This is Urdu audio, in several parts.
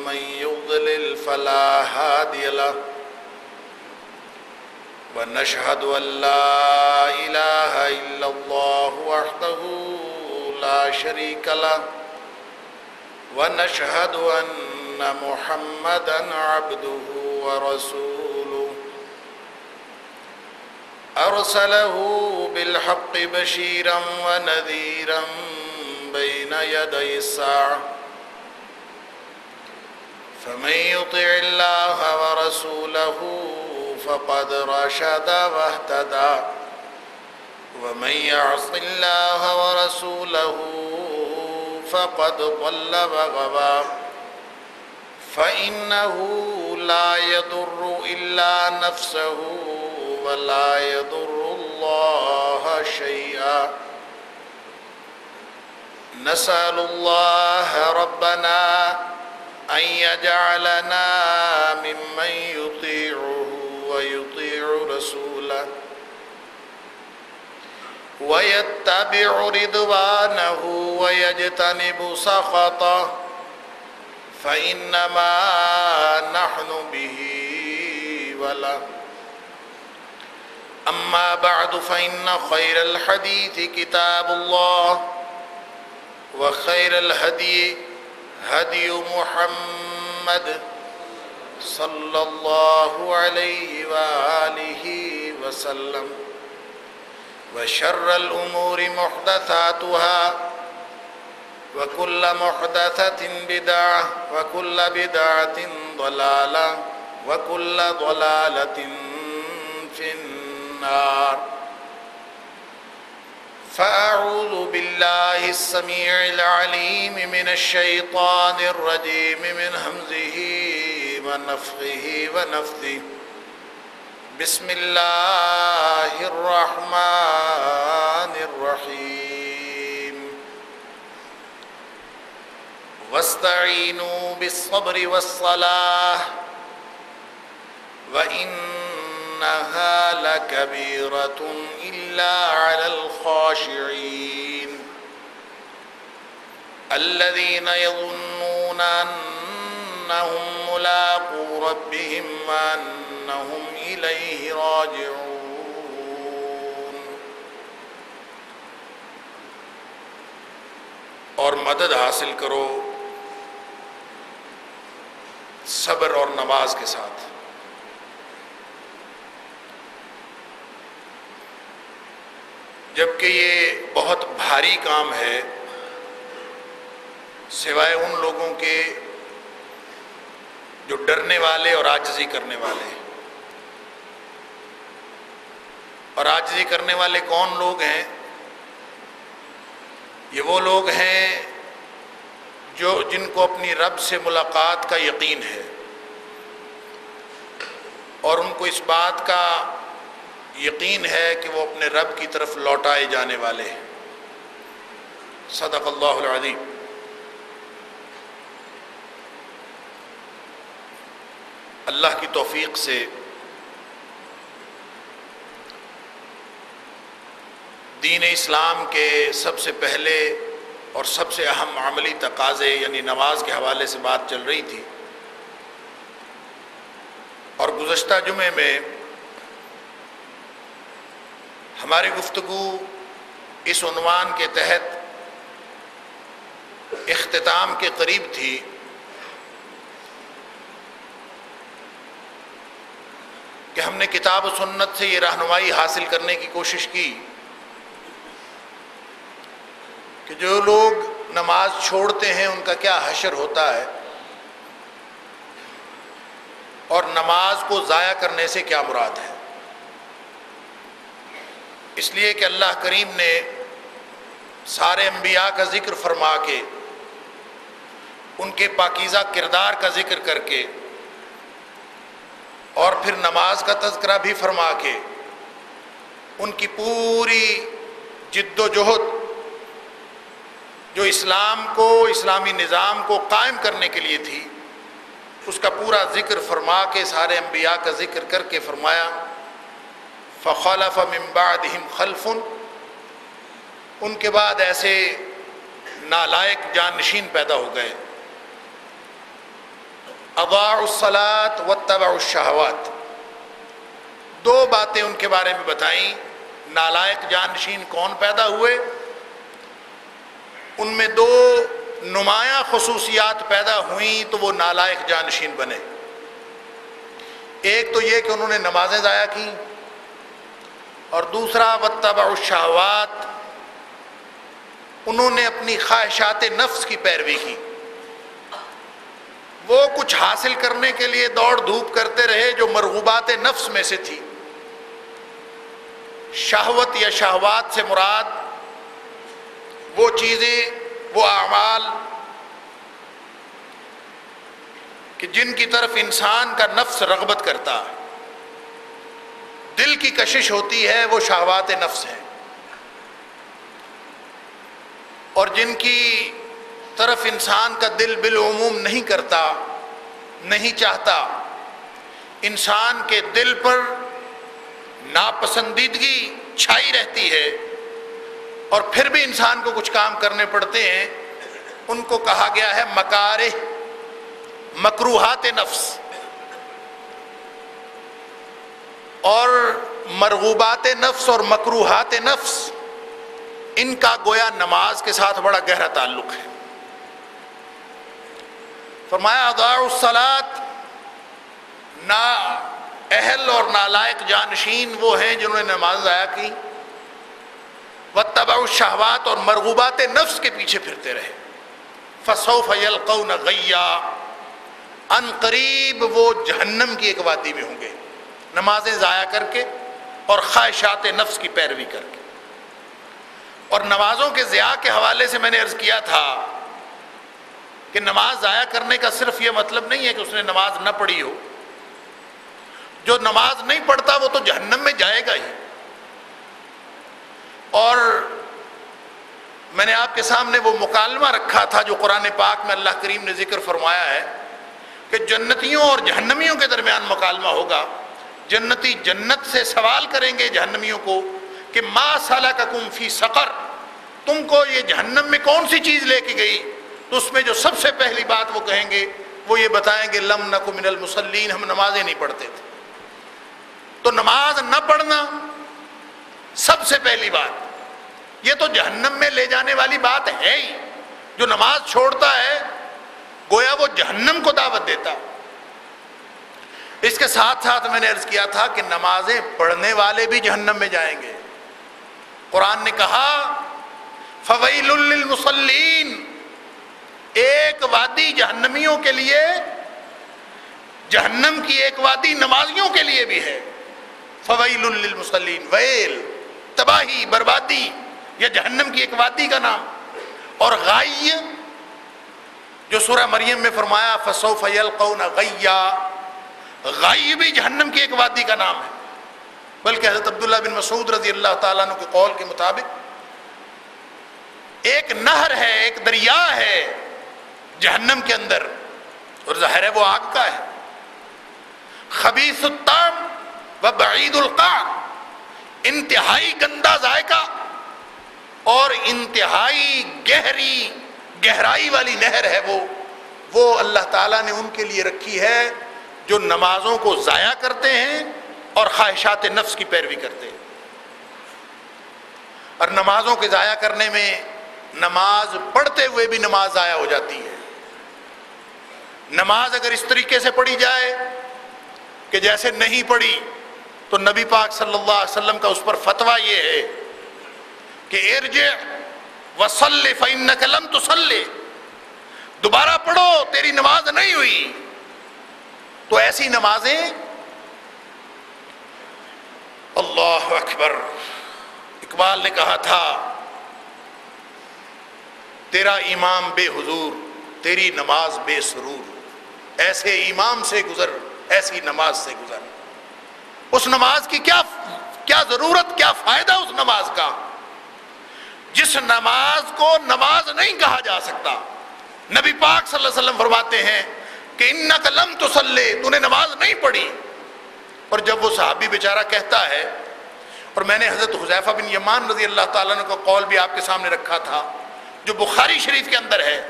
ومن يضلل فلا هادي له. ونشهد أن لا إله إلا الله وحده لا شريك له. ونشهد أن محمدا عبده ورسوله. أرسله بالحق بشيرا ونذيرا بين يدي الساعة. فمن يطع الله ورسوله فقد رشد واهتدى. ومن يعص الله ورسوله فقد ضل وغوى. فإنه لا يضر إلا نفسه ولا يضر الله شيئا. نسأل الله ربنا أن يجعلنا ممن يطيعه ويطيع رسوله ويتبع رضوانه ويجتنب سخطه فإنما نحن به وله. أما بعد فإن خير الحديث كتاب الله وخير الهدي هدي محمد صلى الله عليه وآله وسلم. وشر الأمور محدثاتها وكل محدثة بدعة وكل بدعة ضلالة وكل ضلالة في النار. فأعوذ بالله السميع العليم من الشيطان الرجيم من همزه ونفخه ونفثه. بسم الله الرحمن الرحيم. واستعينوا بالصبر والصلاة. وإنها لكبيرة إلا على الخاشعين. الذين يظنون أنهم ملاقو ربهم وأنهم إليه راجعون. اور مدد حاصل کرو صبر اور نماز کے ساتھ۔ جبکہ یہ بہت بھاری کام ہے، سوائے ان لوگوں کے جو ڈرنے والے اور آجزی کرنے والے ہیں۔ اور آجزی کرنے والے کون لوگ ہیں؟ یہ وہ لوگ ہیں جو جن کو اپنی رب سے ملاقات کا یقین ہے۔ اور ان کو اس بات کا یقین ہے کہ وہ اپنے رب کی طرف لوٹائے جانے والے ہیں۔ صدق اللہ العظیم۔ اللہ کی توفیق سے دین اسلام کے سب سے پہلے اور سب سے اہم عملی تقاضے یعنی نماز کے حوالے سے بات چل رہی تھی۔ اور گزشتہ جمعے میں ہماری گفتگو اس عنوان کے تحت اختتام کے قریب تھی۔ کہ ہم نے کتاب و سنت سے یہ رہنمائی حاصل کرنے کی کوشش کی۔ کہ جو لوگ نماز چھوڑتے ہیں، ان کا کیا حشر ہوتا ہے؟ اور نماز کو ضائع کرنے سے کیا مراد ہے؟ اس لیے کہ اللہ کریم نے سارے انبیاء کا ذکر فرما کے، ان کے پاکیزہ کردار کا ذکر کر کے، اور پھر نماز کا تذکرہ بھی فرما کے، ان کی پوری جد و جہد جو اسلام کو، اسلامی نظام کو قائم کرنے کے لیے تھی، اس کا پورا ذکر فرما کے، سارے انبیاء کا ذکر کر کے فرمایا۔ فخلف من بعدہم خلف. ان کے بعد ایسے نالائق جانشین پیدا ہو گئے. اضاع الصلاۃ و طبع الشہوات. دو باتیں ان کے بارے میں بتائیں. نالائق جانشین کون پیدا ہوئے؟ ان میں دو نمایاں خصوصیات پیدا ہوئیں تو وہ نالائق جانشین بنے. ایک تو یہ کہ انہوں نے نمازیں ضائع کی اور دوسرا وطبع الشہوات انہوں نے اپنی خواہشات نفس کی پیروی کی۔ وہ کچھ حاصل کرنے کے لیے دوڑ دھوپ کرتے رہے جو مرغوبات نفس میں سے تھی۔ شہوت یا شہوات سے مراد وہ چیزیں، وہ اعمال کہ جن کی طرف انسان کا نفس رغبت کرتا دل کی کشش ہوتی ہے، وہ شہوات نفس ہیں اور جن کی طرف انسان کا دل بالعموم نہیں کرتا، نہیں چاہتا، انسان کے دل پر ناپسندیدگی چھائی رہتی ہے اور پھر بھی انسان کو کچھ کام کرنے پڑتے ہیں، ان کو کہا گیا ہے مکار مکروحات نفس۔ اور مرغوبات نفس اور مکروحات نفس، ان کا گویا نماز کے ساتھ بڑا گہرا تعلق ہے۔ فرمایا اداء الصلاط نا اہل اور نالائق جانشین وہ ہیں جنہوں نے نماز ضائع کی۔ و تبا الشہوات اور مرغوبات نفس کے پیچھے پھرتے رہے۔ فصوف یلقون غیا، ان قریب وہ جہنم کی ایک وادی میں ہوں گے۔ نمازیں ضائع کر کے اور خواہشات نفس کی پیروی کر کے۔ اور نمازوں کے ضیاع کے حوالے سے میں نے عرض کیا تھا کہ نماز ضائع کرنے کا صرف یہ مطلب نہیں ہے کہ اس نے نماز نہ پڑھی ہو۔ جو نماز نہیں پڑھتا وہ تو جہنم میں جائے گا ہی۔ اور میں نے آپ کے سامنے وہ مکالمہ رکھا تھا جو قرآن پاک میں اللہ کریم نے ذکر فرمایا ہے کہ جنتیوں اور جہنمیوں کے درمیان مکالمہ ہوگا۔ جنتی جنت سے سوال کریں گے جہنمیوں کو کہ ما سالہ کا کم فی سقر، تم کو یہ جہنم میں کون سی چیز لے کے گئی؟ تو اس میں جو سب سے پہلی بات وہ کہیں گے، وہ یہ بتائیں گے، لم نکو من المسلین ہم نمازیں نہیں پڑھتے تھے۔ تو نماز نہ پڑھنا سب سے پہلی بات۔ یہ تو جہنم میں لے جانے والی بات ہے ہی۔ جو نماز چھوڑتا ہے، گویا وہ جہنم کو دعوت دیتا اس کے ساتھ ساتھ میں نے عرض کیا تھا کہ نمازیں پڑھنے والے بھی جہنم میں جائیں گے۔ قرآن نے کہا فویل للمصلین ایک وادی جہنمیوں کے لیے، جہنم کی ایک وادی نمازیوں کے لیے بھی ہے۔ فویل للمصلین ویل، تباہی، بربادی یا جہنم کی ایک وادی کا نام۔ اور غائی جو سورہ مریم میں فرمایا، فسوف یلقون غیا غائی بھی جہنم کی ایک وادی کا نام ہے۔ بلکہ حضرت عبداللہ بن مسعود رضی اللہ تعالیٰ عنہ کے قول کے مطابق ایک نہر ہے، ایک دریا ہے جہنم کے اندر، اور ظاہر ہے وہ آگ کا ہے۔ خبیث الطعم و بعید القاع انتہائی گندا ذائقہ اور انتہائی گہری، گہرائی والی نہر ہے وہ۔ وہ اللہ تعالیٰ نے ان کے لیے رکھی ہے۔ جو نمازوں کو ضائع کرتے ہیں اور خواہشات نفس کی پیروی کرتے ہیں۔ اور نمازوں کے ضائع کرنے میں نماز پڑھتے ہوئے بھی نماز ضائع ہو جاتی ہے۔ نماز اگر اس طریقے سے پڑھی جائے کہ جیسے نہیں پڑھی تو نبی پاک صلی اللہ علیہ وسلم کا اس پر فتویٰ یہ ہے کہ ارج وسل فن قلم تو دوبارہ پڑھو، تیری نماز نہیں ہوئی۔ تو ایسی نمازیں اللہ اکبر، اقبال نے کہا تھا، تیرا امام بے حضور، تیری نماز بے سرور، ایسے امام سے گزر، ایسی نماز سے گزر۔ اس نماز کی کیا کیا ضرورت، کیا فائدہ اس نماز کا؟ جس نماز کو نماز نہیں کہا جا سکتا، نبی پاک صلی اللہ علیہ وسلم فرماتے ہیں کہ ان لم تو سلے تو نے نماز نہیں پڑھی۔ اور جب وہ صحابی بیچارہ کہتا ہے، اور میں نے حضرت حضیفہ بن یمان رضی اللہ تعالیٰ نے کا قول بھی آپ کے سامنے رکھا تھا، جو بخاری شریف کے اندر ہے،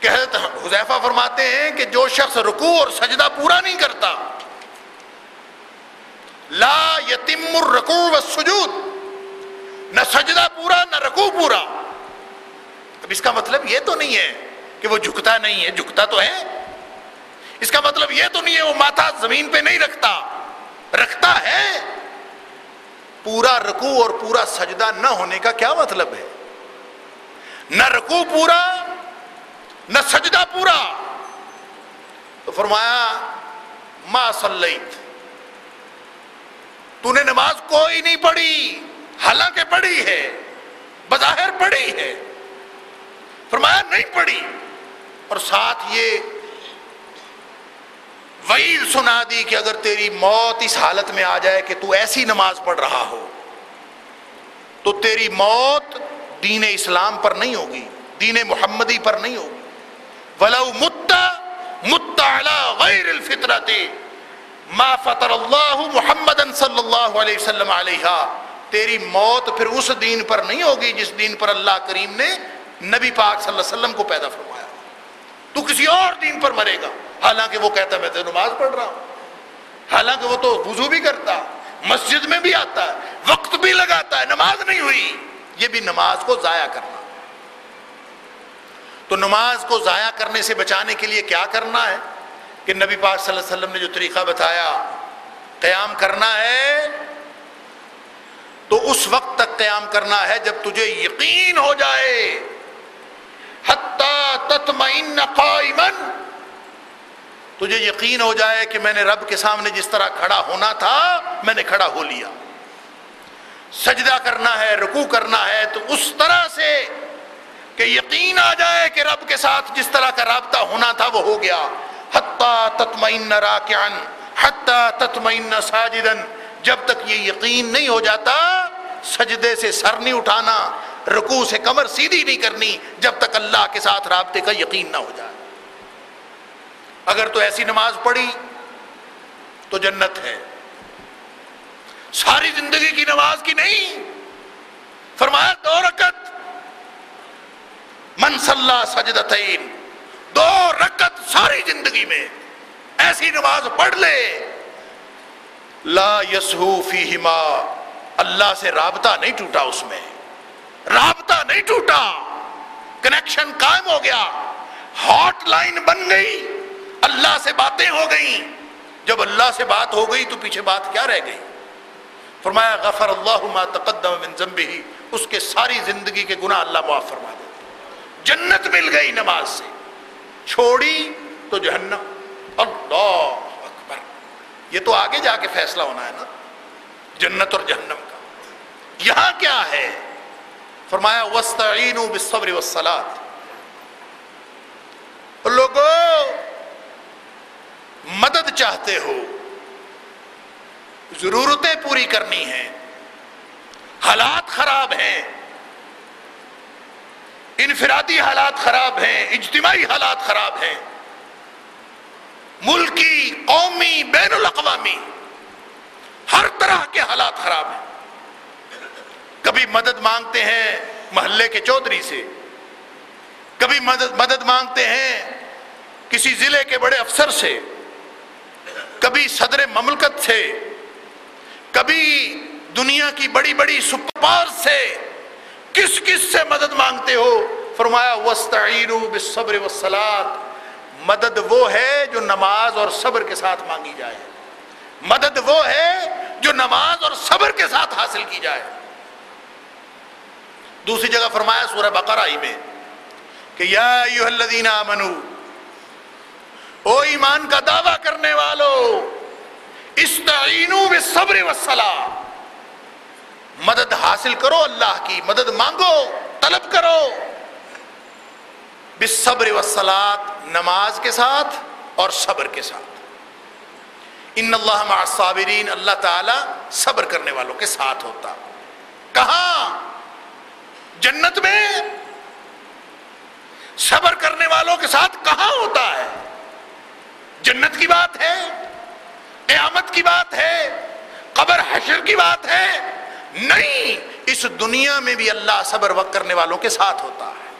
کہ حضرت حضیفہ فرماتے ہیں کہ جو شخص رکوع اور سجدہ پورا نہیں کرتا، لا یتم الرکوع والسجود، نہ سجدہ پورا، نہ رکوع پورا۔ اب اس کا مطلب یہ تو نہیں ہے کہ وہ جھکتا نہیں ہے، جھکتا تو ہے۔ اس کا مطلب یہ تو نہیں ہے، وہ ماتھا زمین پہ نہیں رکھتا۔ رکھتا ہے۔ پورا رکوع اور پورا سجدہ نہ ہونے کا کیا مطلب ہے؟ نہ رکوع پورا، نہ سجدہ پورا۔ تو فرمایا، ما صلیت۔ تو نے نماز کوئی نہیں پڑھی، حالانکہ پڑھی ہے، بظاہر پڑھی ہے۔ فرمایا، نہیں پڑھی۔ اور ساتھ یہ وعید سنا دی کہ اگر تیری موت اس حالت میں آ جائے کہ تو ایسی نماز پڑھ رہا ہو، تو تیری موت دین اسلام پر نہیں ہوگی، دین محمدی پر نہیں ہوگی۔ ولو متا متا غیر الفطرت ما فطر اللہ محمد صلی اللہ علیہ وسلم علیہ تیری موت پھر اس دین پر نہیں ہوگی جس دین پر اللہ کریم نے نبی پاک صلی اللہ علیہ وسلم کو پیدا فرمایا۔ تو کسی اور دین پر مرے گا۔ حالانکہ وہ کہتا ہے، میں تو نماز پڑھ رہا ہوں۔ حالانکہ وہ تو وضو بھی کرتا مسجد میں بھی آتا ہے، وقت بھی لگاتا ہے، نماز نہیں ہوئی۔ یہ بھی نماز کو ضائع کرنا۔ تو نماز کو ضائع کرنے سے بچانے کے لیے کیا کرنا ہے؟ کہ نبی پاک صلی اللہ علیہ وسلم نے جو طریقہ بتایا، قیام کرنا ہے۔ تو اس وقت تک قیام کرنا ہے جب تجھے یقین ہو جائے۔ تطمئن قائما۔ تجھے یقین ہو جائے کہ میں نے رب کے سامنے جس طرح کھڑا ہونا تھا، میں نے کھڑا ہو لیا۔ سجدہ کرنا ہے، رکوع کرنا ہے، تو اس طرح سے کہ یقین آ جائے کہ رب کے ساتھ جس طرح کا رابطہ ہونا تھا، وہ ہو گیا۔ حتیٰ تطمئن راکعن حتی تطمئن ساجدن جب تک یہ یقین نہیں ہو جاتا، سجدے سے سر نہیں اٹھانا۔ رکوع سے کمر سیدھی نہیں کرنی جب تک اللہ کے ساتھ رابطے کا یقین نہ ہو جائے۔ اگر تو ایسی نماز پڑھی تو جنت ہے۔ ساری زندگی کی نماز کی نہیں۔ فرمایا دو رکت من صلاح سجدتین۔ دو رکت ساری زندگی میں ایسی نماز پڑھ لے۔ لا یسہو فیہما۔ اللہ سے رابطہ نہیں ٹوٹا اس میں۔ رابطہ نہیں ٹوٹا۔ کنیکشن قائم ہو گیا۔ ہاٹ لائن بن گئی۔ اللہ سے باتیں ہو گئیں۔ جب اللہ سے بات ہو گئی تو پیچھے بات کیا رہ گئی؟ فرمایا، غفر اللہ ما تقدم من ذنبہ۔ اس کے ساری زندگی کے گناہ اللہ معاف فرما دے۔ جنت مل گئی نماز سے۔ چھوڑی تو جہنم۔ اللہ اکبر۔ یہ تو آگے جا کے فیصلہ ہونا ہے نا۔ جنت اور جہنم کا۔ یہاں کیا ہے؟ فرمایا وسطین بالصبر والصلاۃ لوگوں مدد چاہتے ہو، ضرورتیں پوری کرنی ہیں، حالات خراب ہیں، انفرادی حالات خراب ہیں، اجتماعی حالات خراب ہیں، ملکی، قومی، بین الاقوامی، ہر طرح کے حالات خراب ہیں۔ کبھی مدد مانگتے ہیں محلے کے چودھری سے۔ کبھی مدد مدد مانگتے ہیں کسی ضلع کے بڑے افسر سے۔ کبھی صدر مملکت سے۔ کبھی دنیا کی بڑی بڑی سپر سے۔ کس کس سے مدد مانگتے ہو؟ فرمایا بالصبر والصلاة۔ مدد وہ ہے جو نماز اور صبر کے ساتھ مانگی جائے۔ مدد وہ ہے جو نماز اور صبر کے ساتھ حاصل کی جائے۔ دوسری جگہ فرمایا سورہ بقرہ ہی میں کہ یا ایوہ الذین آمنو، او ایمان کا دعویٰ کرنے والو استعینو بالصبر والصلاة۔ مدد حاصل کرو اللہ کی، مدد مانگو، طلب کرو۔ بالصبر والصلاة، نماز کے ساتھ اور صبر کے ساتھ۔ ان اللہ مع صابرین اللہ تعالی صبر کرنے والوں کے ساتھ ہوتا۔ کہاں؟ جنت میں صبر کرنے والوں کے ساتھ کہاں ہوتا ہے؟ جنت کی بات ہے، قیامت کی بات ہے، قبر حشر کی بات ہے، نہیں، اس دنیا میں بھی اللہ صبر وقت کرنے والوں کے ساتھ ہوتا ہے۔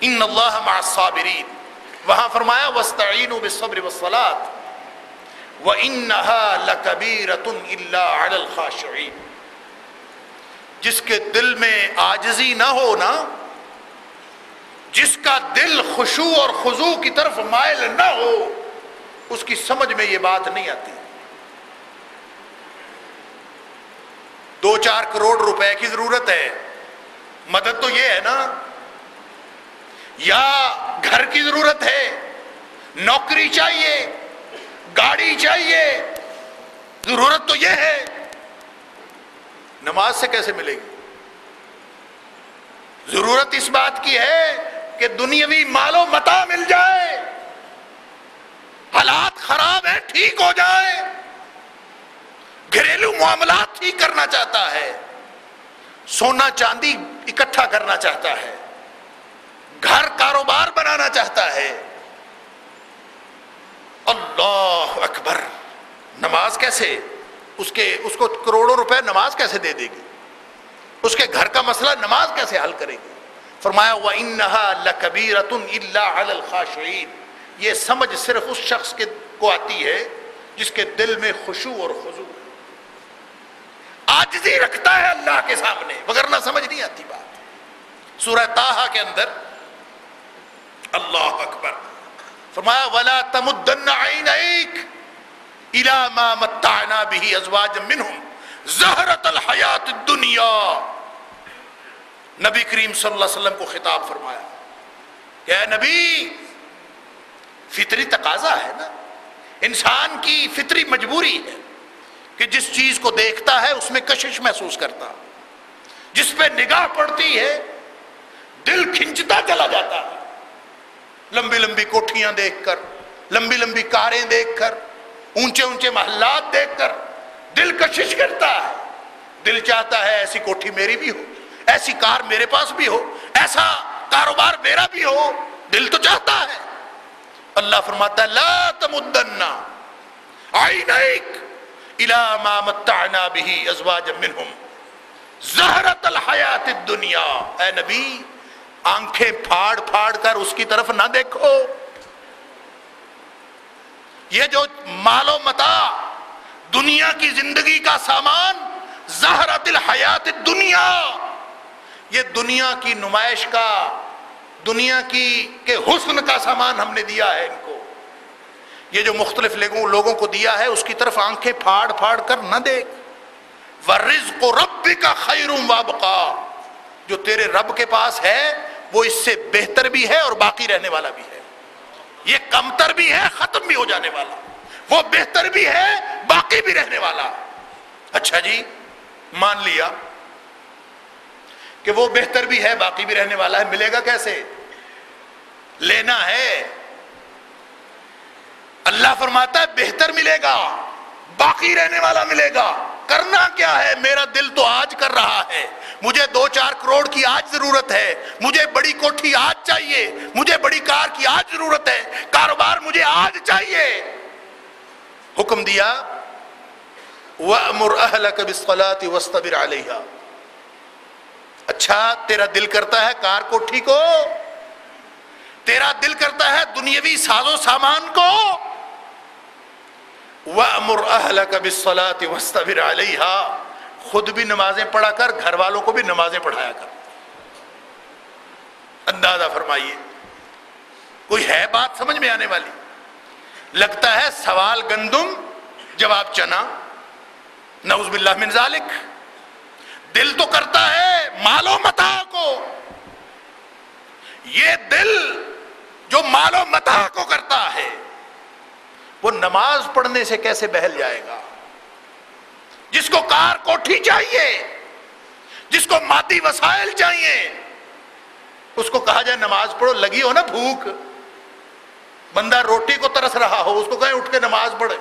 ان اللہ مع الصابرین۔ وہاں فرمایا وستعینوا بالصبر والصلاة۔ وَإِنَّهَا لَكَبِيرَةٌ إِلَّا عَلَى الْخَاشِعِينَ۔ جس کے دل میں آجزی نہ ہو نا، جس کا دل خشوع اور خضوع کی طرف مائل نہ ہو، اس کی سمجھ میں یہ بات نہیں آتی۔ دو چار کروڑ روپے کی ضرورت ہے۔ مدد تو یہ ہے نا۔ یا گھر کی ضرورت ہے، نوکری چاہیے، گاڑی چاہیے۔ ضرورت تو یہ ہے۔ نماز سے کیسے ملے گی؟ ضرورت اس بات کی ہے کہ دنیاوی مال و متا مل جائے، حالات خراب ہیں، ٹھیک ہو جائے۔ گھریلو معاملات ٹھیک کرنا چاہتا ہے، سونا چاندی اکٹھا کرنا چاہتا ہے، گھر کاروبار بنانا چاہتا ہے۔ اللہ اکبر، نماز کیسے؟ اس کے اس کو کروڑوں روپے نماز کیسے دے دے گی؟ اس کے گھر کا مسئلہ نماز کیسے حل کرے گی؟ فرمایا، وَإِنَّهَا لَكَبِيرَةٌ إِلَّا عَلَى الْخَاشِعِينَ۔ یہ سمجھ صرف اس شخص کے کو آتی ہے جس کے دل میں خوشو اور خضو آجزی رکھتا ہے اللہ کے سامنے، مگر نہ سمجھ نہیں آتی بات۔ سورہ تاہا کے اندر اللہ اکبر فرمایا، ولا تمدن عینیک الى ما متعنا به ازواج منهم. زہرت الحیات الدنیا. نبی کریم صلی اللہ علیہ وسلم کو خطاب فرمایا. کہ اے نبی، فطری تقاضا ہے نا؟ انسان کی فطری مجبوری ہے کہ جس چیز کو دیکھتا ہے، اس میں کشش محسوس کرتا جس پہ نگاہ پڑتی ہے، دل کھنچتا چلا جاتا ہے۔ لمبی لمبی کوٹھیاں دیکھ کر، لمبی لمبی کاریں دیکھ کر اونچے اونچے محلات دیکھ کر دل کشش کرتا ہے۔ دل چاہتا ہے ایسی کوٹھی میری بھی ہو، ایسی کار میرے پاس بھی ہو، ایسا کاروبار میرا بھی ہو۔ دل تو چاہتا ہے۔ اللہ فرماتا ہے، لا تمدن عینیک الى ما متعنا به ازواج منهم۔ زہرت الحیات الدنیا۔ اے نبی، آنکھیں پھاڑ پھاڑ کر اس کی طرف نہ دیکھو۔ یہ جو مال و متا، دنیا کی زندگی کا سامان، زہرت الحیات الدنیا، یہ دنیا کی نمائش کا، دنیا کی کے حسن کا سامان ہم نے دیا ہے ان کو۔ یہ جو مختلف لوگوں کو دیا ہے، اس کی طرف آنکھیں پھاڑ پھاڑ کر نہ دیکھ۔ ورزق رب کا خیروں وابقا جو تیرے رب کے پاس ہے، وہ اس سے بہتر بھی ہے اور باقی رہنے والا بھی ہے۔ یہ کمتر بھی ہے، ختم بھی ہو جانے والا۔ وہ بہتر بھی ہے، باقی بھی رہنے والا۔ اچھا جی مان لیا کہ وہ بہتر بھی ہے، باقی بھی رہنے والا ہے، ملے گا کیسے؟ لینا ہے۔ اللہ فرماتا ہے، بہتر ملے گا، باقی رہنے والا ملے گا۔ کرنا کیا ہے؟ میرا دل تو آج کر رہا ہے۔ مجھے دو چار کروڑ کی آج ضرورت ہے۔ مجھے بڑی کوٹھی آج چاہیے۔ مجھے بڑی کار کی آج ضرورت ہے۔ کاروبار مجھے آج چاہیے۔ حکم دیا۔ وَأْمُرْ أَهْلَكَ بِالصَّلَاةِ وَاسْتَبِرْ عَلَيْهَا۔ اچھا تیرا دل کرتا ہے کار کوٹھی کو؟ تیرا دل کرتا ہے دنیاوی ساز و سامان کو؟ وَأْمُرْ أَهْلَكَ بِالصَّلَاةِ وَاسْتَبِرْ عَلَيْهَا۔ خود بھی نمازیں پڑھا کر، گھر والوں کو بھی نمازیں پڑھایا کر۔ اندازہ فرمائیے، کوئی ہے بات سمجھ میں آنے والی؟ لگتا ہے سوال گندم، جواب چنا۔ نعوذ باللہ من ذالک۔ دل تو کرتا ہے مالو متا کو۔ یہ دل جو مالو متا کو کرتا ہے۔ وہ نماز پڑھنے سے کیسے بہل جائے گا؟ جس کو کار کوٹھی چاہیے، جس کو مادی وسائل چاہیے، اس کو کہا جائے نماز پڑھو، لگی ہو نا بھوک۔ بندہ روٹی کو ترس رہا ہو، اس کو کہیں اٹھ کے نماز پڑھے۔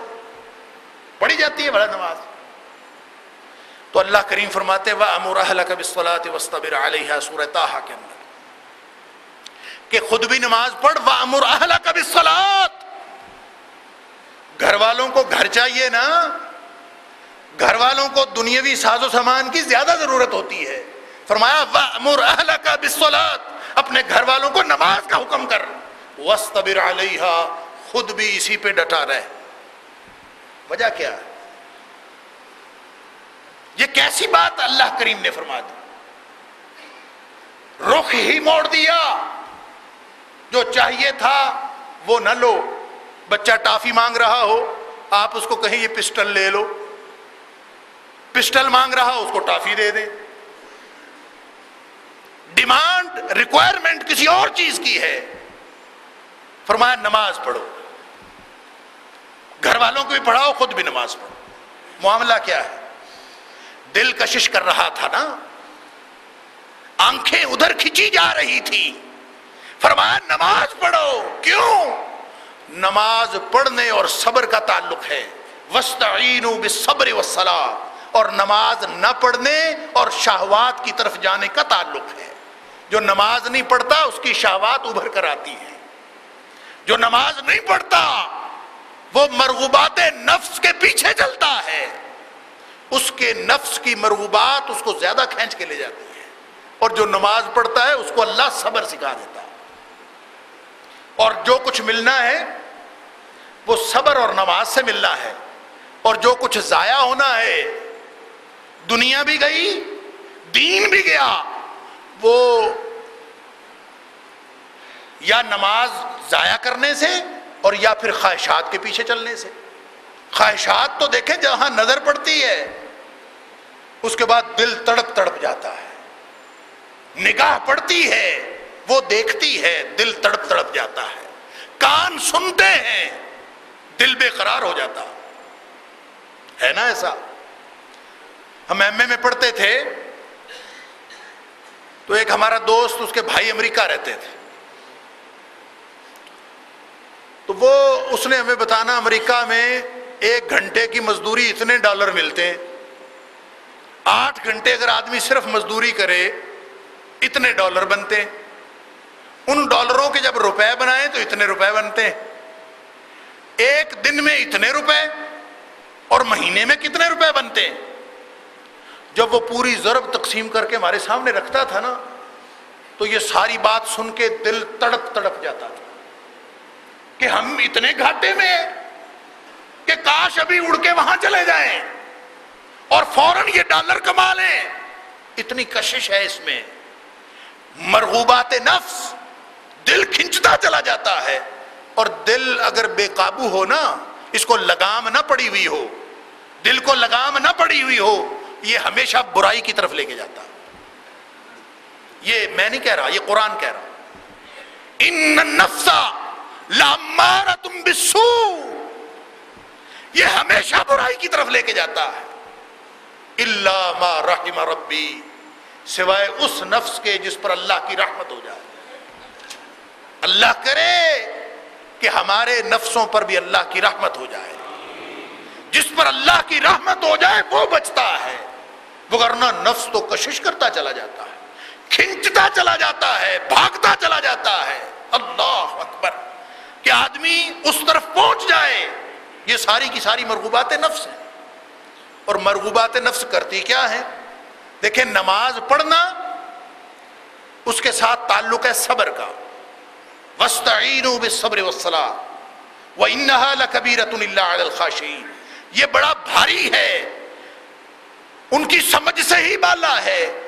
پڑھی جاتی ہے بڑا نماز۔ تو اللہ کریم فرماتے و امر کا بسلاۃ وسطبر علیہ کے اندر۔ کہ خود بھی نماز پڑھ و امر کا بسلات گھر والوں کو گھر چاہیے نا۔ گھر والوں کو دنیاوی ساز و سامان کی زیادہ ضرورت ہوتی ہے۔ فرمایا کا اپنے گھر والوں کو نماز کا حکم کر۔ وسطبر علیہ خود بھی اسی پہ ڈٹا رہے وجہ کیا؟ ہے یہ کیسی بات اللہ کریم نے فرما دی۔ رخ ہی موڑ دیا۔ جو چاہیے تھا وہ نہ لو۔ بچہ ٹافی مانگ رہا ہو، آپ اس کو کہیں یہ پسٹل لے لو۔ پسٹل مانگ رہا ہو، اس کو ٹافی دے دیں۔ ڈیمانڈ، ریکوائرمنٹ کسی اور چیز کی ہے۔ فرمایا نماز پڑھو۔ گھر والوں کو بھی پڑھاؤ، خود بھی نماز پڑھو۔ معاملہ کیا ہے؟ دل کشش کر رہا تھا نا۔ آنکھیں ادھر کھچی جا رہی تھی فرمایا نماز پڑھو۔ کیوں؟ نماز پڑھنے اور صبر کا تعلق ہے۔ وسطین صبر وسلا اور نماز نہ پڑھنے اور شہوات کی طرف جانے کا تعلق ہے۔ جو نماز نہیں پڑھتا، اس کی شہوات ابھر کر آتی ہے۔ جو نماز نہیں پڑھتا، وہ مرغوبات نفس کے پیچھے چلتا ہے۔ اس کے نفس کی مرغوبات اس کو زیادہ کھینچ کے لے جاتی ہے۔ اور جو نماز پڑھتا ہے، اس کو اللہ صبر سکھا دیتا ہے۔ اور جو کچھ ملنا ہے وہ صبر اور نماز سے ملنا ہے۔ اور جو کچھ ضائع ہونا ہے، دنیا بھی گئی، دین بھی گیا، وہ یا نماز ضائع کرنے سے اور یا پھر خواہشات کے پیچھے چلنے سے۔ خواہشات تو دیکھیں جہاں نظر پڑتی ہے، اس کے بعد دل تڑپ تڑپ جاتا ہے۔ نگاہ پڑتی ہے، وہ دیکھتی ہے، دل تڑپ تڑپ جاتا ہے۔ کان سنتے ہیں دل بے قرار ہو جاتا۔ ہے نا ایسا؟ ہم ایم اے میں پڑھتے تھے، تو ایک ہمارا دوست، اس کے بھائی امریکہ رہتے تھے۔ تو وہ، اس نے ہمیں بتانا، امریکہ میں ایک گھنٹے کی مزدوری اتنے ڈالر ملتے ہیں۔ آٹھ گھنٹے اگر آدمی صرف مزدوری کرے، اتنے ڈالر بنتے ان ڈالروں کے جب روپے بنائے تو اتنے روپے بنتے ہیں۔ ایک دن میں اتنے روپے اور مہینے میں کتنے روپے بنتے؟ جب وہ پوری ضرب تقسیم کر کے ہمارے سامنے رکھتا تھا نا، تو یہ ساری بات سن کے دل تڑپ تڑپ جاتا تھا کہ ہم اتنے گھاٹے میں کہ کاش ابھی اڑ کے وہاں چلے جائیں۔ اور فوراً یہ ڈالر کما لیں اتنی کشش ہے اس میں۔ مرغوبات نفس دل کھنچتا چلا جاتا ہے۔ اور دل اگر بے قابو ہو نا، اس کو لگام نہ پڑی ہوئی ہو۔ دل کو لگام نہ پڑی ہوئی ہو، یہ ہمیشہ برائی کی طرف لے کے جاتا۔ یہ میں نہیں کہہ رہا، یہ قرآن کہہ رہا۔ ان نفسا لامارا تم بسو یہ ہمیشہ برائی کی طرف لے کے جاتا ہے۔ اللہ ما رحم ربی سوائے اس نفس کے جس پر اللہ کی رحمت ہو جائے۔ اللہ کرے۔ کہ ہمارے نفسوں پر بھی اللہ کی رحمت ہو جائے۔ جس پر اللہ کی رحمت ہو جائے، وہ بچتا ہے۔ وگرنہ نفس تو کشش کرتا چلا جاتا ہے کھنچتا چلا جاتا ہے، بھاگتا چلا جاتا ہے۔ اللہ اکبر۔ کہ آدمی اس طرف پہنچ جائے، یہ ساری کی ساری مرغوبات نفس ہیں۔ اور مرغوبات نفس کرتی کیا ہے دیکھیں نماز پڑھنا، اس کے ساتھ تعلق ہے صبر کا۔ صبر وسلا وہ انحال کبیرت اللہ الخاشین یہ بڑا بھاری ہے۔ ان کی سمجھ سے ہی بالا ہے۔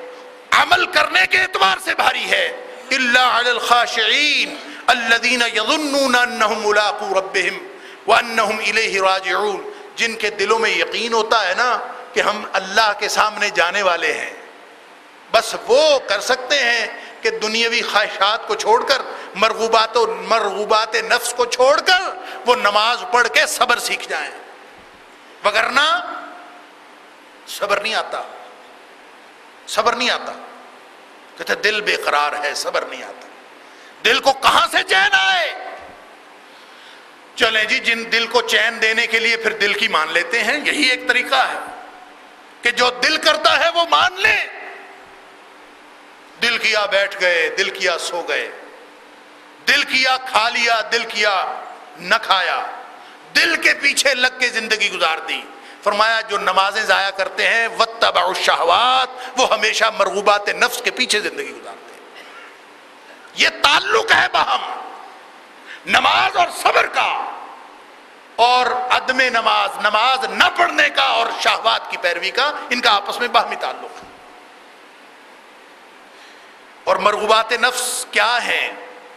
عمل کرنے کے اعتبار سے بھاری ہے۔ اللہ الخاشعین الذين يظنون انهم ملاقو ربهم وانهم اليه راجعون۔ جن کے دلوں میں یقین ہوتا ہے نا کہ ہم اللہ کے سامنے جانے والے ہیں۔ بس وہ کر سکتے ہیں۔ کہ دنیاوی خواہشات کو چھوڑ کر، مرغوبات و مرغوبات نفس کو چھوڑ کر وہ نماز پڑھ کے صبر سیکھ جائیں۔ وگرنہ صبر نہیں آتا۔ صبر نہیں آتا۔ کہتے دل بے قرار ہے، صبر نہیں آتا۔ دل کو کہاں سے چین آئے؟ چلیں جی جن دل کو چین دینے کے لیے پھر دل کی مان لیتے ہیں، یہی ایک طریقہ ہے کہ جو دل کرتا ہے وہ مان لے۔ دل کیا بیٹھ گئے، دل کیا سو گئے۔ دل کیا کھا لیا، دل کیا نہ کھایا۔ دل کے پیچھے لگ کے زندگی گزار دی۔ فرمایا، جو نمازیں ضائع کرتے ہیں وتبع الشہوات وہ ہمیشہ مرغوبات نفس کے پیچھے زندگی گزارتے ہیں۔ یہ تعلق ہے باہم نماز اور صبر کا۔ اور عدم نماز نماز نہ پڑھنے کا اور شہوات کی پیروی کا، ان کا آپس میں باہمی تعلق۔ ہے اور مرغوبات نفس کیا ہیں؟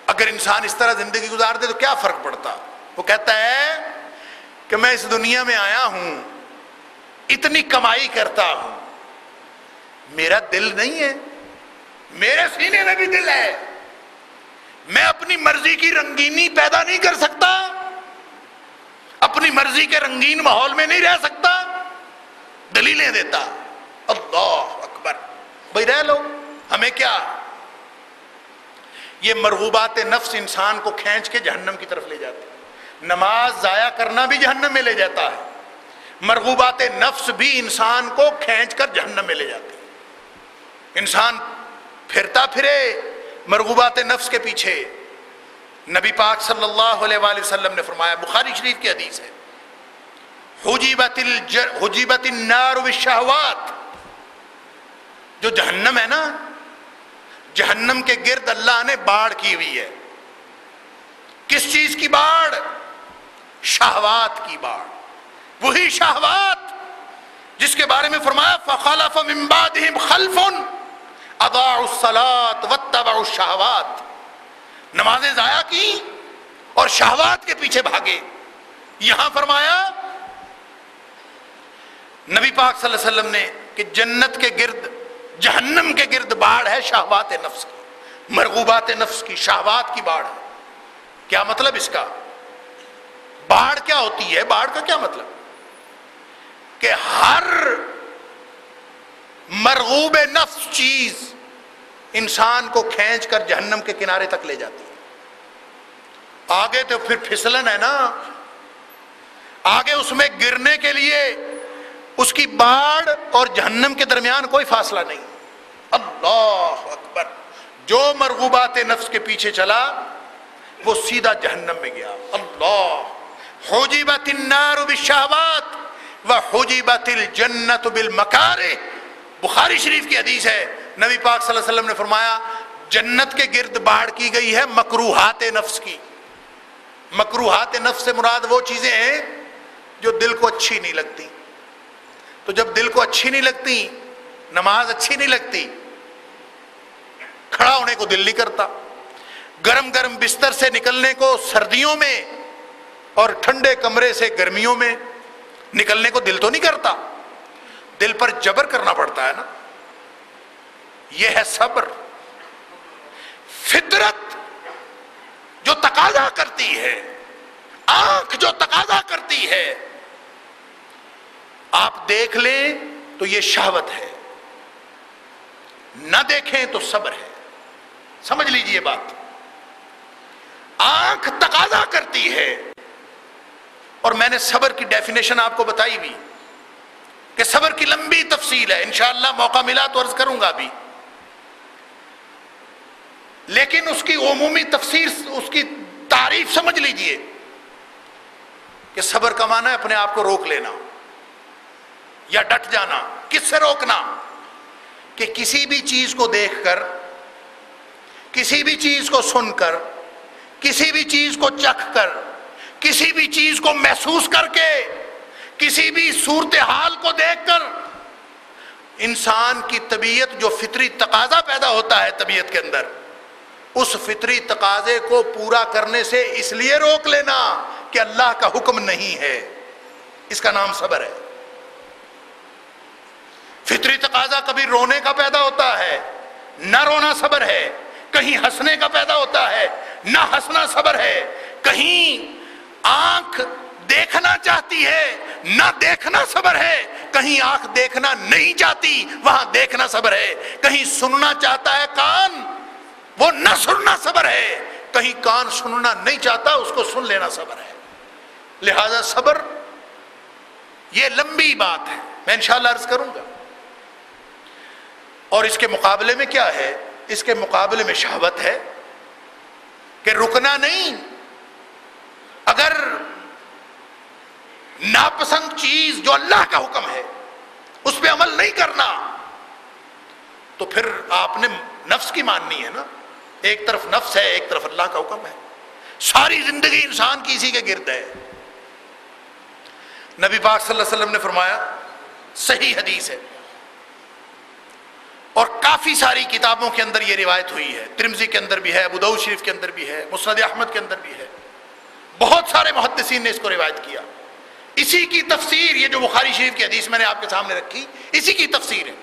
اگر انسان اس طرح زندگی گزار دے تو کیا فرق پڑتا؟ وہ کہتا ہے کہ میں اس دنیا میں آیا ہوں، اتنی کمائی کرتا ہوں۔ میرا دل نہیں ہے، میرے سینے میں بھی دل ہے۔ میں اپنی مرضی کی رنگینی پیدا نہیں کر سکتا۔ اپنی مرضی کے رنگین ماحول میں نہیں رہ سکتا۔ دلیلیں دیتا۔ اللہ اکبر۔ بھائی رہ لو، ہمیں کیا یہ مرغوبات نفس انسان کو کھینچ کے جہنم کی طرف لے جاتے نماز ضائع کرنا بھی جہنم میں لے جاتا ہے۔ مرغوبات نفس بھی انسان کو کھینچ کر جہنم میں لے جاتے انسان پھرتا پھرے مرغوبات نفس کے پیچھے۔ نبی پاک صلی اللہ علیہ وآلہ وسلم نے فرمایا، بخاری شریف کی حدیث ہے۔ حجیبت حجیبت النار والشہوات جو جہنم ہے نا جہنم کے گرد اللہ نے باڑ کی ہوئی ہے۔ کس چیز کی باڑ؟ شہوات کی باڑ۔ وہی شہوات جس کے بارے میں فرمایا، فخلف من بعدهم خلف اضاعوا الصلاة واتبعوا الشہوات نمازیں ضائع کی اور شہوات کے پیچھے بھاگے۔ یہاں فرمایا، نبی پاک صلی اللہ علیہ وسلم نے کہ جنت کے گرد جہنم کے گرد باڑ ہے شہوات نفس کی، مرغوبات نفس کی، شہوات کی باڑ ہے۔ کیا مطلب اس کا؟ باڑ کیا ہوتی ہے؟ باڑ کا کیا مطلب؟ کہ ہر مرغوب نفس چیز انسان کو کھینچ کر جہنم کے کنارے تک لے جاتی ہے۔ آگے تو پھر پھسلن ہے نا۔ آگے اس میں گرنے کے لیے اس کی باڑ اور جہنم کے درمیان کوئی فاصلہ نہیں۔ اللہ اکبر۔ جو مرغوبات نفس کے پیچھے چلا، وہ سیدھا جہنم میں گیا۔ اللہ۔ حجیبت النار بالشہوات وحجیبت الجنت بالمکارہ۔ بخاری شریف کی حدیث ہے۔ نبی پاک صلی اللہ علیہ وسلم نے فرمایا، جنت کے گرد باڑ کی گئی ہے مکروحات نفس کی۔ مکروحات نفس سے مراد وہ چیزیں ہیں جو دل کو اچھی نہیں لگتی۔ تو جب دل کو اچھی نہیں لگتی نماز اچھی نہیں لگتی۔ کھڑا ہونے کو دل نہیں کرتا۔ گرم گرم بستر سے نکلنے کو سردیوں میں اور ٹھنڈے کمرے سے گرمیوں میں نکلنے کو دل تو نہیں کرتا۔ دل پر جبر کرنا پڑتا ہے نا۔ یہ ہے صبر۔ فطرت جو تقاضا کرتی ہے، آنکھ جو تقاضا کرتی ہے، آپ دیکھ لیں تو یہ شہوت ہے۔ نہ دیکھیں تو صبر ہے۔ سمجھ لیجیے بات۔ آنکھ تقاضا کرتی ہے۔ اور میں نے صبر کی ڈیفینیشن آپ کو بتائی بھی کہ صبر کی لمبی تفصیل ہے۔ انشاءاللہ موقع ملا تو عرض کروں گا بھی۔ لیکن اس کی عمومی تفسیر، اس کی تعریف سمجھ لیجیے کہ صبر کا معنی ہے، اپنے آپ کو روک لینا یا ڈٹ جانا، کس سے روکنا؟ کہ کسی بھی چیز کو دیکھ کر، کسی بھی چیز کو سن کر، کسی بھی چیز کو چکھ کر، کسی بھی چیز کو محسوس کر کے، کسی بھی صورتحال کو دیکھ کر، انسان کی طبیعت جو فطری تقاضا پیدا ہوتا ہے طبیعت کے اندر، اس فطری تقاضے کو پورا کرنے سے اس لیے روک لینا کہ اللہ کا حکم نہیں ہے۔ اس کا نام صبر ہے۔ فطری تقاضا کبھی رونے کا پیدا ہوتا ہے، نہ رونا صبر ہے، کہیں ہنسنے کا پیدا ہوتا ہے، نہ ہنسنا صبر ہے، کہیں آنکھ دیکھنا چاہتی ہے، نہ دیکھنا صبر ہے، کہیں آنکھ دیکھنا نہیں چاہتی، وہاں دیکھنا صبر ہے، کہیں سننا چاہتا ہے کان، وہ نہ سننا صبر ہے، کہیں کان سننا نہیں چاہتا، اس کو سن لینا صبر ہے۔ لہذا صبر یہ لمبی بات ہے، میں انشاءاللہ عرض کروں گا۔ اور اس کے مقابلے میں کیا ہے؟ اس کے مقابلے میں شہوت ہے کہ رکنا نہیں۔ اگر ناپسند چیز جو اللہ کا حکم ہے، اس پہ عمل نہیں کرنا، تو پھر آپ نے نفس کی ماننی ہے نا؟ ایک طرف نفس ہے، ایک طرف اللہ کا حکم ہے۔ ساری زندگی انسان کی اسی کے گرد ہے۔ نبی پاک صلی اللہ علیہ وسلم نے فرمایا، صحیح حدیث ہے۔ اور کافی ساری کتابوں کے اندر یہ روایت ہوئی ہے۔ ترمزی کے اندر بھی ہے، ابو شریف کے اندر بھی ہے، مسند احمد کے اندر بھی ہے۔ بہت سارے محدثین نے اس کو روایت کیا۔ اسی کی تفسیر یہ جو بخاری شریف کی حدیث میں نے آپ کے سامنے رکھی، اسی کی تفسیر ہے۔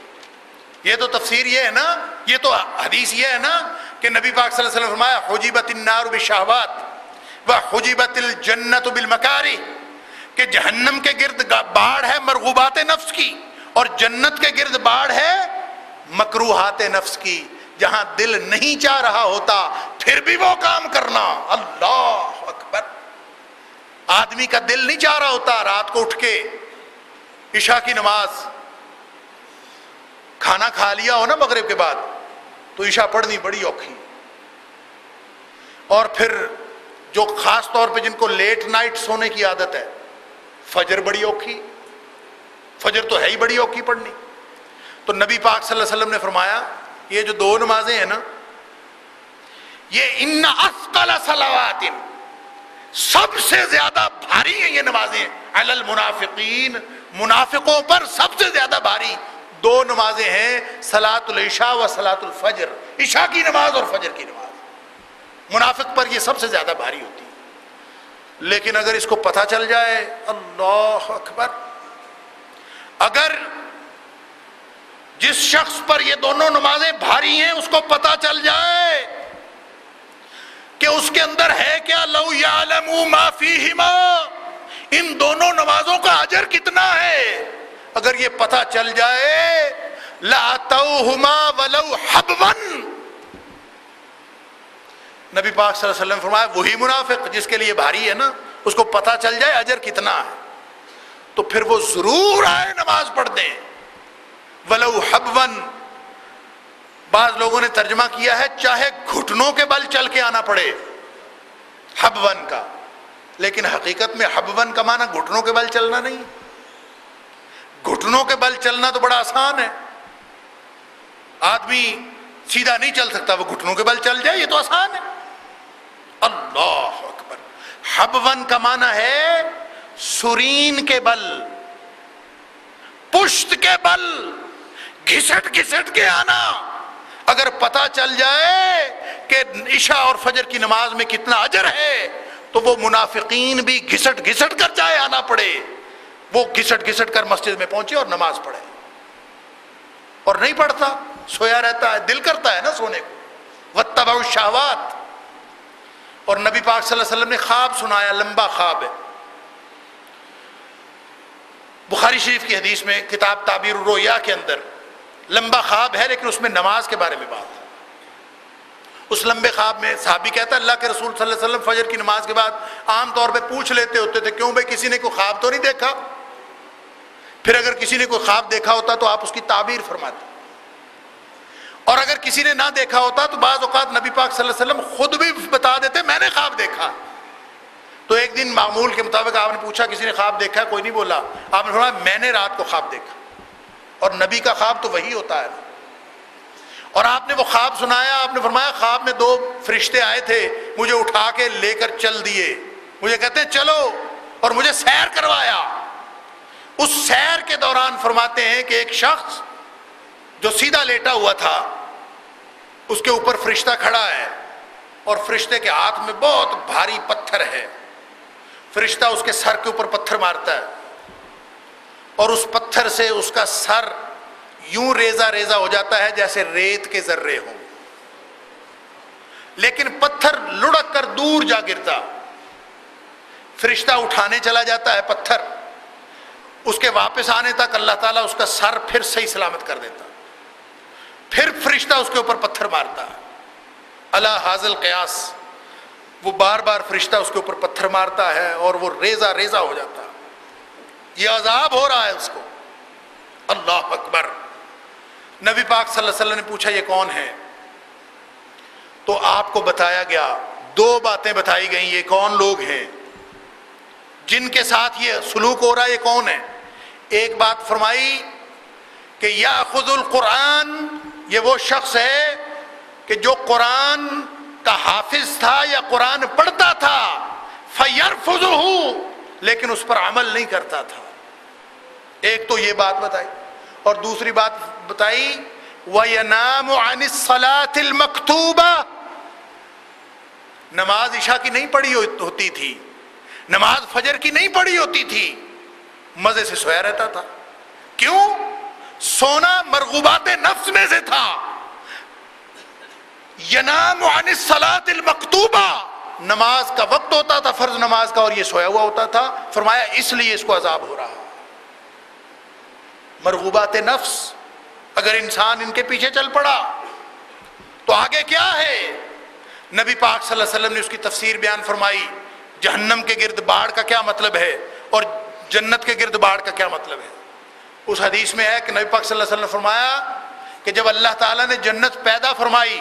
یہ تو تفسیر یہ ہے نا، یہ تو حدیث یہ ہے نا کہ نبی پاک صلی اللہ علیہ وسلم فرمایا حجیبت النار بالشہوات و حجیبت الجنت بالمکاری، کہ جہنم کے گرد باڑ ہے مرغوبات نفس کی، اور جنت کے گرد باڑ ہے مکروحات نفس کی، جہاں دل نہیں چاہ رہا ہوتا، پھر بھی وہ کام کرنا۔ اللہ اکبر۔ آدمی کا دل نہیں چاہ رہا ہوتا رات کو اٹھ کے عشاء کی نماز۔ کھانا کھا لیا ہو نا مغرب کے بعد، تو عشاء پڑھنی بڑی اوکھی۔ اور پھر جو خاص طور پہ جن کو لیٹ نائٹ سونے کی عادت ہے، فجر بڑی اوکھی۔ فجر تو ہے ہی بڑی اوکھی پڑھنی۔ تو نبی پاک صلی اللہ علیہ وسلم نے فرمایا، یہ جو دو نمازیں ہیں نا، یہ ان صلوات، سب سے زیادہ بھاری ہیں یہ نمازیں۔ المنافقین، منافقوں پر سب سے زیادہ بھاری دو نمازیں ہیں سلاۃ العشاء و سلاۃ الفجر۔ عشاء کی نماز اور فجر کی نماز۔ منافق پر یہ سب سے زیادہ بھاری ہوتی ہے۔ لیکن اگر اس کو پتہ چل جائے، اللہ اکبر۔ اگر جس شخص پر یہ دونوں نمازیں بھاری ہیں، اس کو پتا چل جائے کہ اس کے اندر ہے کیا۔ لو ما فیہما۔ ان دونوں نمازوں کا اجر کتنا ہے؟ اگر یہ پتا چل جائے ولو حبون۔ نبی پاک صلی اللہ علیہ وسلم فرمایا، وہی منافق جس کے لیے بھاری ہے نا، اس کو پتا چل جائے اجر کتنا ہے۔ تو پھر وہ ضرور آئے نماز پڑھ دیں ولو حبون۔ بعض لوگوں نے ترجمہ کیا ہے، چاہے گھٹنوں کے بل چل کے آنا پڑے، حبون کا۔ لیکن حقیقت میں حبون کا معنی گھٹنوں کے بل چلنا نہیں۔ گھٹنوں کے بل چلنا تو بڑا آسان ہے۔ آدمی سیدھا نہیں چل سکتا، وہ گھٹنوں کے بل چل جائے، یہ تو آسان ہے۔ اللہ اکبر۔ حبون کا معنی ہے سرین کے بل، پشت کے بل۔ گھسٹ گھسٹ کے آنا۔ اگر پتا چل جائے کہ عشاء اور فجر کی نماز میں کتنا اجر ہے، تو وہ منافقین بھی گھسٹ گھسٹ کر جائے آنا پڑے۔ وہ گھسٹ گھسٹ کر مسجد میں پہنچے اور نماز پڑھے۔ اور نہیں پڑھتا، سویا رہتا ہے، دل کرتا ہے نا سونے کو۔ وتبا شہوات اور نبی پاک صلی اللہ علیہ وسلم نے خواب سنایا، لمبا خواب ہے۔ بخاری شریف کی حدیث میں کتاب تعبیر الرویا کے اندر لمبا خواب ہے، لیکن اس میں نماز کے بارے میں بات ہے۔ اس لمبے خواب میں صحابی کہتا ہے، اللہ کے رسول صلی اللہ علیہ وسلم فجر کی نماز کے بعد عام طور پہ پوچھ لیتے ہوتے تھے، کیوں بھائی کسی نے کوئی خواب تو نہیں دیکھا؟ پھر اگر کسی نے کوئی خواب دیکھا ہوتا تو آپ اس کی تعبیر فرماتے۔ اور اگر کسی نے نہ دیکھا ہوتا تو بعض اوقات نبی پاک صلی اللہ علیہ وسلم خود بھی بتا دیتے، میں نے خواب دیکھا۔ تو ایک دن معمول کے مطابق آپ نے پوچھا، کسی نے خواب دیکھا؟ کوئی نہیں بولا۔ آپ نے فرمایا، میں نے رات کو خواب دیکھا۔ اور نبی کا خواب تو وہی ہوتا ہے۔ اور آپ نے وہ خواب سنایا، آپ نے فرمایا، خواب میں دو فرشتے آئے تھے، مجھے اٹھا کے لے کر چل دیے۔ مجھے کہتے ہیں، چلو، اور مجھے سیر کروایا۔ اس سیر کے دوران فرماتے ہیں کہ ایک شخص جو سیدھا لیٹا ہوا تھا، اس کے اوپر فرشتہ کھڑا ہے۔ اور فرشتے کے ہاتھ میں بہت بھاری پتھر ہے۔ فرشتہ اس کے سر کے اوپر پتھر مارتا ہے۔ اور اس پتھر سے اس کا سر یوں ریزا ریزا ہو جاتا ہے جیسے ریت کے ذرے ہوں۔ لیکن پتھر لڑک کر دور جا گرتا۔ فرشتہ اٹھانے چلا جاتا ہے پتھر۔ اس کے واپس آنے تک اللہ تعالیٰ اس کا سر پھر صحیح سلامت کر دیتا۔ پھر فرشتہ اس کے اوپر پتھر مارتا۔ اللہ حاضل قیاس وہ بار بار فرشتہ اس کے اوپر پتھر مارتا ہے اور وہ ریزہ ریزہ ہو جاتا۔ ہے یہ عذاب ہو رہا ہے اس کو۔ اللہ اکبر۔ نبی پاک صلی اللہ علیہ وسلم نے پوچھا، یہ کون ہے؟ تو آپ کو بتایا گیا، دو باتیں بتائی گئیں، یہ کون لوگ ہیں؟ جن کے ساتھ یہ سلوک ہو رہا ہے، یہ کون ہے ایک بات فرمائی کہ یا خود القرآن، یہ وہ شخص ہے کہ جو قرآن کا حافظ تھا یا قرآن پڑھتا تھا فیر لیکن اس پر عمل نہیں کرتا تھا۔ ایک تو یہ بات بتائی اور دوسری بات بتائی، وَيَنَامُ عَنِ الصَّلَاةِ الْمَكْتُوبَةِ۔ نماز عشاء کی نہیں پڑھی ہوتی تھی۔ نماز فجر کی نہیں پڑھی ہوتی تھی۔ مزے سے سویا رہتا تھا۔ کیوں؟ سونا مرغوبات نفس میں سے تھا۔ ینام عن الصلاة المکتوبہ نماز کا وقت ہوتا تھا، فرض نماز کا اور یہ سویا ہوا ہوتا تھا۔ فرمایا، اس لیے اس کو عذاب ہو رہا مرغوبات نفس، اگر انسان ان کے پیچھے چل پڑا، تو آگے کیا ہے؟ نبی پاک صلی اللہ علیہ وسلم نے اس کی تفسیر بیان فرمائی، جہنم کے گرد باڑ کا کیا مطلب ہے اور جنت کے گرد باڑ کا کیا مطلب ہے؟ اس حدیث میں ہے کہ نبی پاک صلی اللہ علیہ وسلم نے فرمایا کہ جب اللہ تعالیٰ نے جنت پیدا فرمائی،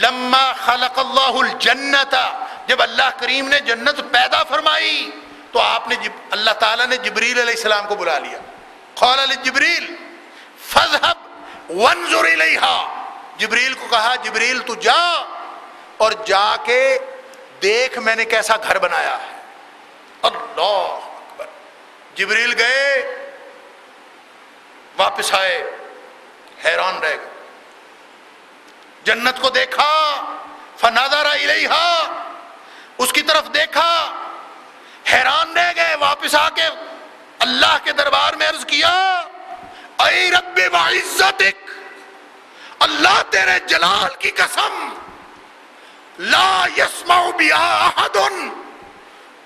لما خلق اللہ الجنت، جب اللہ کریم نے جنت پیدا فرمائی، تو آپ نے جب اللہ تعالیٰ نے جبریل علیہ السلام کو بلا لیا۔ قال جبریل فضحب ونظر الیہا۔ جبریل کو کہا، جبریل تو جا اور جا کے دیکھ میں نے کیسا گھر بنایا ہے۔ اللہ اکبر۔ جبریل گئے، واپس آئے، حیران رہ گئے۔ جنت کو دیکھا فنادارا الیہا۔ اس کی طرف دیکھا، حیران رہ گئے، واپس آ کے اللہ کے دربار میں عرض کیا، اے رب وعزتک، اللہ تیرے جلال کی قسم، لا يسمع بها احد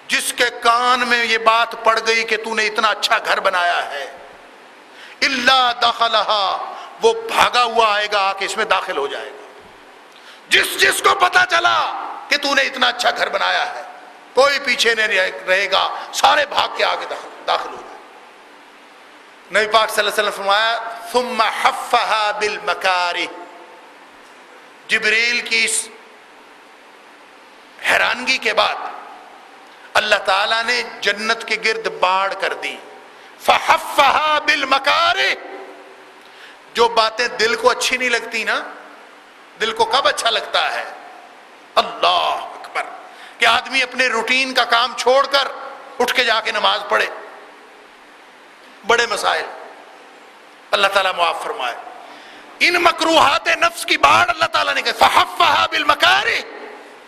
جس کے کان میں یہ بات پڑ گئی کہ تو نے اتنا اچھا گھر بنایا ہے اللہ دخلہا، وہ بھاگا ہوا آئے گا کہ اس میں داخل ہو جائے گا۔ جس جس کو پتا چلا کہ تو نے اتنا اچھا گھر بنایا ہے، کوئی پیچھے نہیں رہے گا، سارے بھاگ کے آگے داخل ہو جائے نبی پاک صلی اللہ علیہ وسلم فرمایا، ثم حفها بالمکاری جبریل کی اس حیرانگی کے بعد اللہ تعالیٰ نے جنت کے گرد باڑ کر دی۔ فحفها بالمکاری جو باتیں دل کو اچھی نہیں لگتی نا، دل کو کب اچھا لگتا ہے؟ اللہ اکبر۔ کہ آدمی اپنے روٹین کا کام چھوڑ کر اٹھ کے جا کے نماز پڑھے۔ بڑے مسائل۔ اللہ تعالیٰ معاف فرمائے۔ ان مکروحات نفس کی باڑ اللہ تعالیٰ نے کہا بالمکارے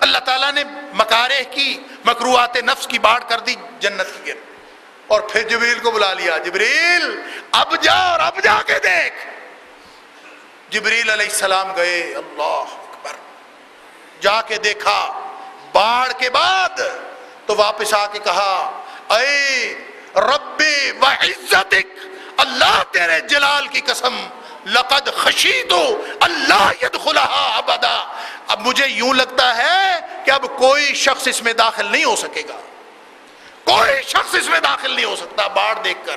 اللہ تعالیٰ نے مکارے کی مکروحات نفس کی باڑ کر دی، جنت کی گرد اور پھر جبریل کو بلا لیا۔ جبریل، اب جا اور اب جا کے دیکھ۔ جبریل علیہ السلام گئے، اللہ اکبر۔ جا کے دیکھا، باڑ کے بعد تو واپس آ کے کہا، اے رب و عزتک، اللہ تیرے جلال کی قسم، لقد خشیدو اللہ یدخلہا ابدا۔ اب مجھے یوں لگتا ہے کہ اب کوئی شخص اس میں داخل نہیں ہو سکے گا۔ کوئی شخص اس میں داخل نہیں ہو سکتا، باڑ دیکھ کر۔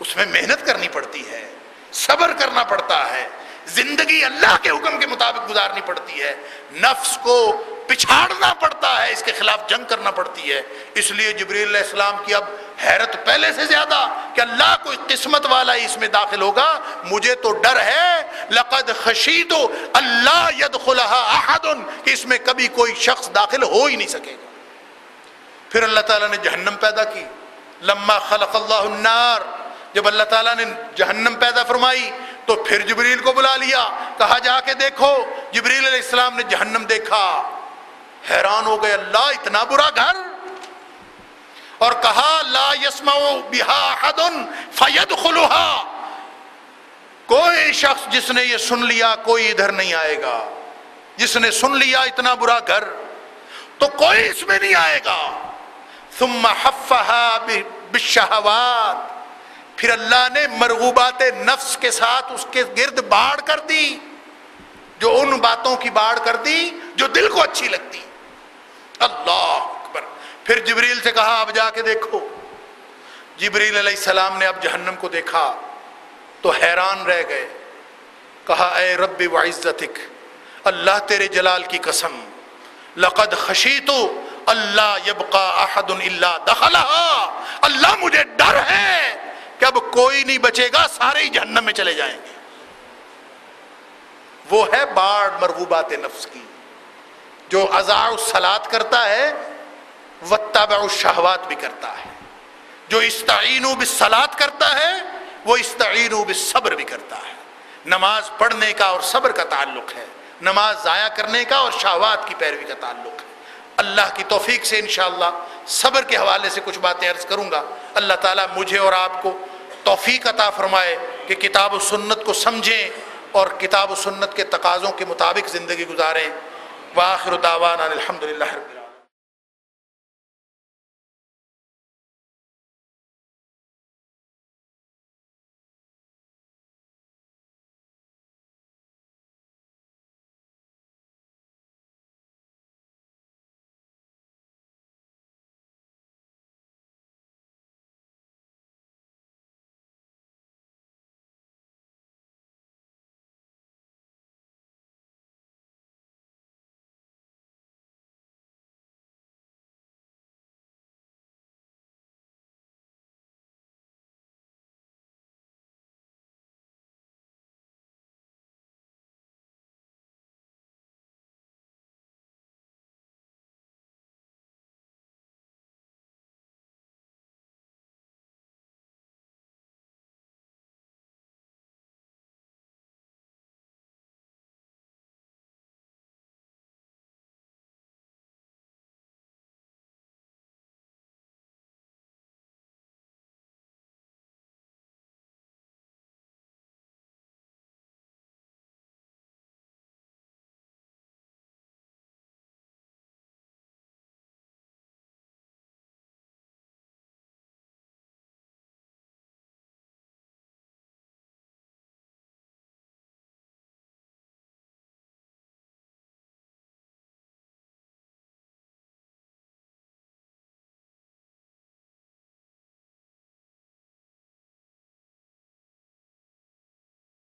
اس میں محنت کرنی پڑتی ہے، صبر کرنا پڑتا ہے۔ زندگی اللہ کے حکم کے مطابق گزارنی پڑتی ہے، نفس کو پچھاڑنا پڑتا ہے، اس کے خلاف جنگ کرنا پڑتی ہے۔ اس لیے جبریل علیہ السلام کی اب حیرت پہلے سے زیادہ کہ اللہ کوئی قسمت والا ہی اس میں داخل ہوگا، مجھے تو ڈر ہے۔ لقد خشید اللہ يدخلها احد، کہ اس میں کبھی کوئی شخص داخل ہو ہی نہیں سکے گا۔ پھر اللہ تعالیٰ نے جہنم پیدا کی۔ لما خلق اللہ النار، جب اللہ تعالیٰ نے جہنم پیدا فرمائی تو پھر جبریل کو بلا لیا۔ کہا جا کے دیکھو، جبریل علیہ السلام نے جہنم دیکھا۔ حیران ہو گئے، اللہ، اتنا برا گھر۔ اور کہا، لا یسما حد فید خلوہا کوئی شخص جس نے یہ سن لیا، کوئی ادھر نہیں آئے گا۔ جس نے سن لیا اتنا برا گھر، تو کوئی اس میں نہیں آئے گا۔ ثم حفها بالشہوات پھر اللہ نے مرغوبات نفس کے ساتھ اس کے گرد باڑ کر دی، جو ان باتوں کی باڑ کر دی، جو دل کو اچھی لگتی۔ اللہ اکبر۔ پھر جبریل سے کہا، اب جا کے دیکھو۔ جبریل علیہ السلام نے اب جہنم کو دیکھا، تو حیران رہ گئے۔ کہا، اے رب و عزتک اللہ تیرے جلال کی قسم، لقد خشیتو اللہ یبقا احد اللہ دخلہ اللہ مجھے ڈر ہے۔ کہ اب کوئی نہیں بچے گا، سارے ہی جہنم میں چلے جائیں گے۔ وہ ہے باڑ مرغوبات نفس کی، جو ازاع الصلاط کرتا ہے وتابع الشہوات بھی کرتا ہے۔ جو استعین بالصلاط کرتا ہے، وہ استعین بالصبر بھی کرتا ہے۔ نماز پڑھنے کا اور صبر کا تعلق ہے، نماز ضائع کرنے کا اور شہوات کی پیروی کا تعلق ہے۔ اللہ کی توفیق سے انشاءاللہ صبر کے حوالے سے کچھ باتیں عرض کروں گا۔ اللہ تعالیٰ مجھے اور آپ کو توفیق عطا فرمائے کہ کتاب و سنت کو سمجھیں اور کتاب و سنت کے تقاضوں کے مطابق زندگی گزاریں۔ واخر دعوانا الحمد للہ